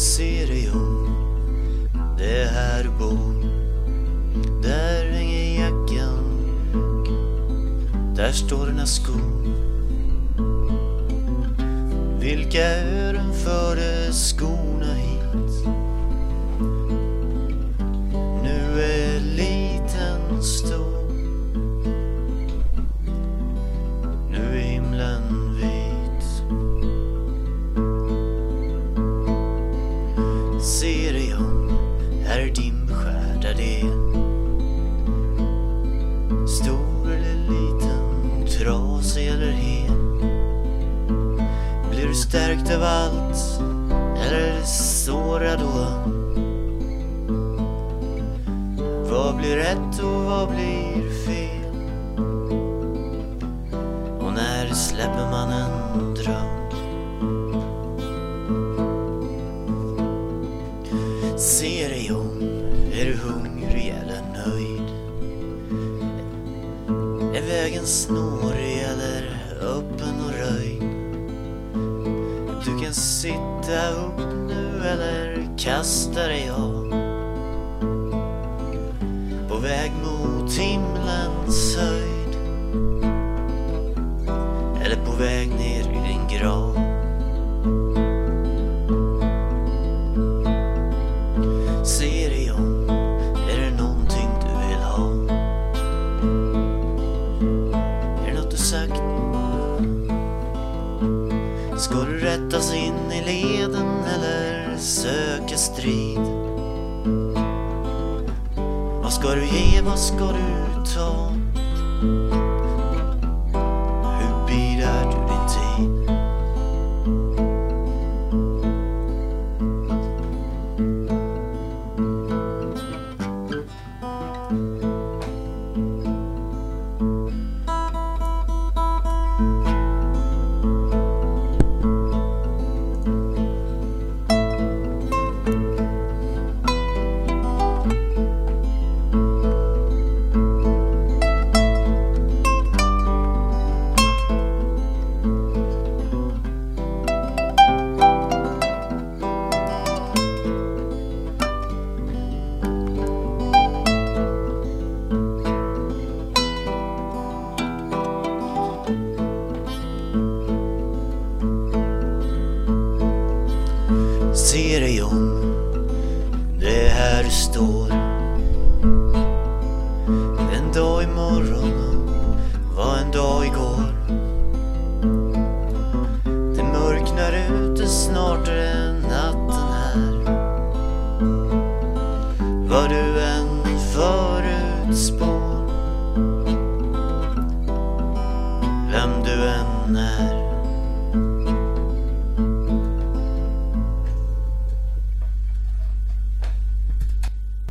ser Sirion det här bor. Där hänger jackan, där står dina skor. Vilka ören förde skorna hit? Trasig eller hel Blir du stärkt av allt eller sårad och öm? Vad blir rätt och vad blir fel? Och när släpper man en dröm? Se dig om, är du hungrig eller nöjd? Vägen snårig eller öppen och röjd? Du kan sitta upp nu eller kasta dig av. På väg mot himlens höjd. Eller på väg ner i din grav. Rättas in i leden eller söka strid? Vad ska du ge, vad ska du ta? se dig om det här du står. En dag imorgon var en dag igår. Det mörknar ute, snart är natten här. Vad du än förutspår, vem du än är.